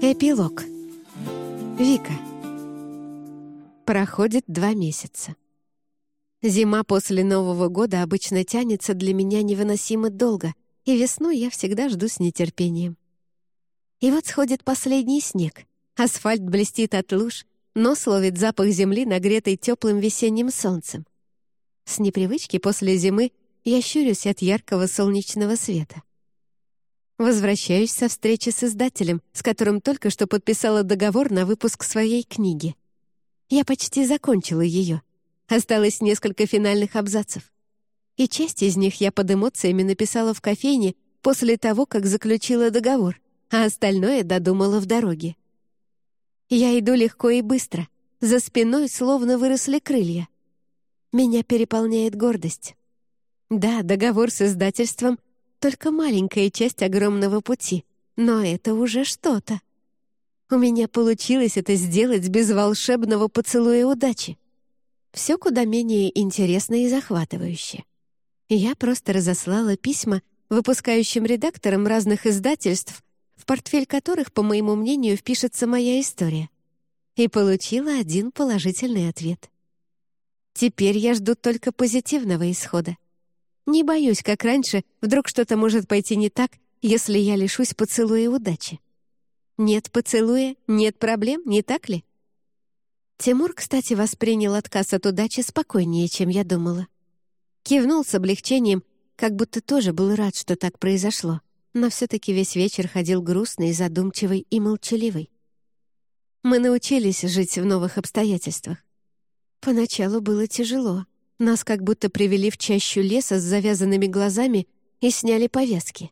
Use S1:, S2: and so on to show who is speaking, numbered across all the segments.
S1: Эпилог. Вика. Проходит два месяца. Зима после Нового года обычно тянется для меня невыносимо долго, и весну я всегда жду с нетерпением. И вот сходит последний снег. Асфальт блестит от луж, нос ловит запах земли, нагретой теплым весенним солнцем. С непривычки после зимы я щурюсь от яркого солнечного света. Возвращаюсь со встречи с издателем, с которым только что подписала договор на выпуск своей книги. Я почти закончила ее. Осталось несколько финальных абзацев. И часть из них я под эмоциями написала в кофейне после того, как заключила договор, а остальное додумала в дороге. Я иду легко и быстро. За спиной словно выросли крылья. Меня переполняет гордость. Да, договор с издательством только маленькая часть огромного пути, но это уже что-то. У меня получилось это сделать без волшебного поцелуя удачи. Все куда менее интересно и захватывающе. Я просто разослала письма выпускающим редакторам разных издательств, в портфель которых, по моему мнению, впишется моя история. И получила один положительный ответ. Теперь я жду только позитивного исхода. Не боюсь, как раньше, вдруг что-то может пойти не так, если я лишусь поцелуя удачи. Нет поцелуя, нет проблем, не так ли? Тимур, кстати, воспринял отказ от удачи спокойнее, чем я думала. Кивнул с облегчением, как будто тоже был рад, что так произошло, но все-таки весь вечер ходил грустный, задумчивый и молчаливый. Мы научились жить в новых обстоятельствах. Поначалу было тяжело — нас как будто привели в чащу леса с завязанными глазами и сняли повязки.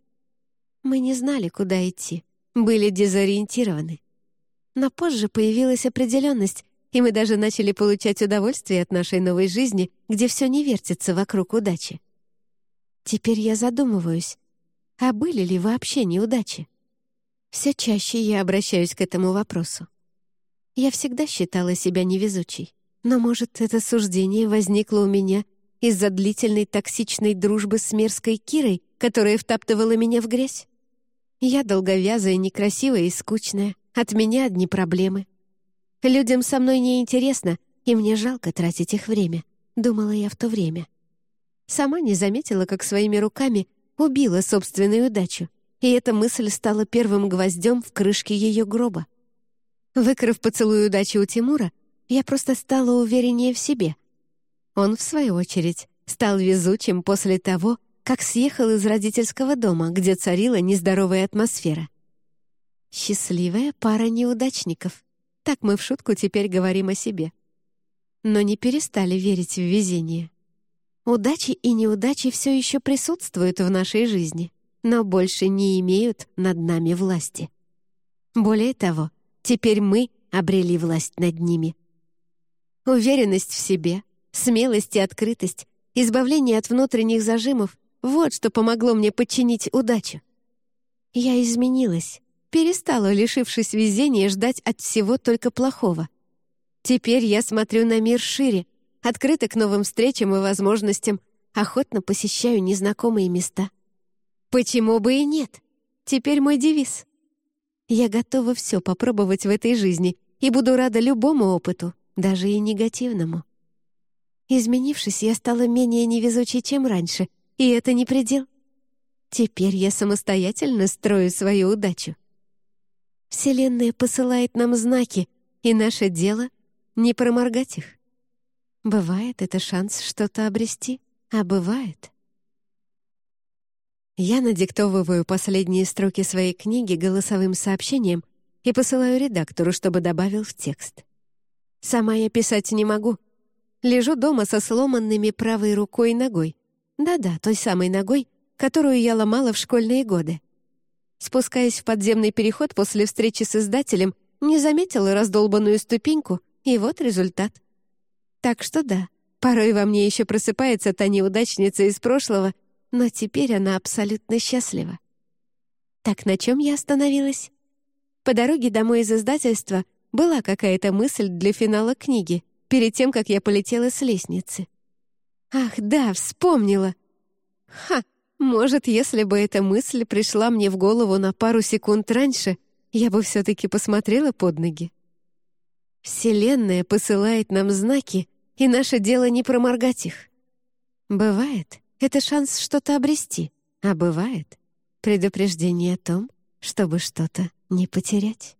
S1: Мы не знали, куда идти, были дезориентированы. Но позже появилась определенность, и мы даже начали получать удовольствие от нашей новой жизни, где все не вертится вокруг удачи. Теперь я задумываюсь, а были ли вообще неудачи? Все чаще я обращаюсь к этому вопросу. Я всегда считала себя невезучей. Но, может, это суждение возникло у меня из-за длительной токсичной дружбы с мерзкой Кирой, которая втаптывала меня в грязь? Я долговязая, некрасивая и скучная. От меня одни проблемы. Людям со мной неинтересно, и мне жалко тратить их время, думала я в то время. Сама не заметила, как своими руками убила собственную удачу, и эта мысль стала первым гвоздем в крышке ее гроба. Выкрав поцелуй удачи у Тимура, я просто стала увереннее в себе. Он, в свою очередь, стал везучим после того, как съехал из родительского дома, где царила нездоровая атмосфера. Счастливая пара неудачников. Так мы в шутку теперь говорим о себе. Но не перестали верить в везение. Удачи и неудачи все еще присутствуют в нашей жизни, но больше не имеют над нами власти. Более того, теперь мы обрели власть над ними — Уверенность в себе, смелость и открытость, избавление от внутренних зажимов — вот что помогло мне подчинить удачу. Я изменилась, перестала, лишившись везения, ждать от всего только плохого. Теперь я смотрю на мир шире, открыта к новым встречам и возможностям, охотно посещаю незнакомые места. Почему бы и нет? Теперь мой девиз. Я готова все попробовать в этой жизни и буду рада любому опыту даже и негативному. Изменившись, я стала менее невезучей, чем раньше, и это не предел. Теперь я самостоятельно строю свою удачу. Вселенная посылает нам знаки, и наше дело — не проморгать их. Бывает это шанс что-то обрести, а бывает... Я надиктовываю последние строки своей книги голосовым сообщением и посылаю редактору, чтобы добавил в текст. Сама я писать не могу. Лежу дома со сломанными правой рукой и ногой. Да-да, той самой ногой, которую я ломала в школьные годы. Спускаясь в подземный переход после встречи с издателем, не заметила раздолбанную ступеньку, и вот результат. Так что да, порой во мне еще просыпается та неудачница из прошлого, но теперь она абсолютно счастлива. Так на чем я остановилась? По дороге домой из издательства — была какая-то мысль для финала книги, перед тем, как я полетела с лестницы. Ах, да, вспомнила. Ха, может, если бы эта мысль пришла мне в голову на пару секунд раньше, я бы все-таки посмотрела под ноги. Вселенная посылает нам знаки, и наше дело не проморгать их. Бывает, это шанс что-то обрести, а бывает предупреждение о том, чтобы что-то не потерять.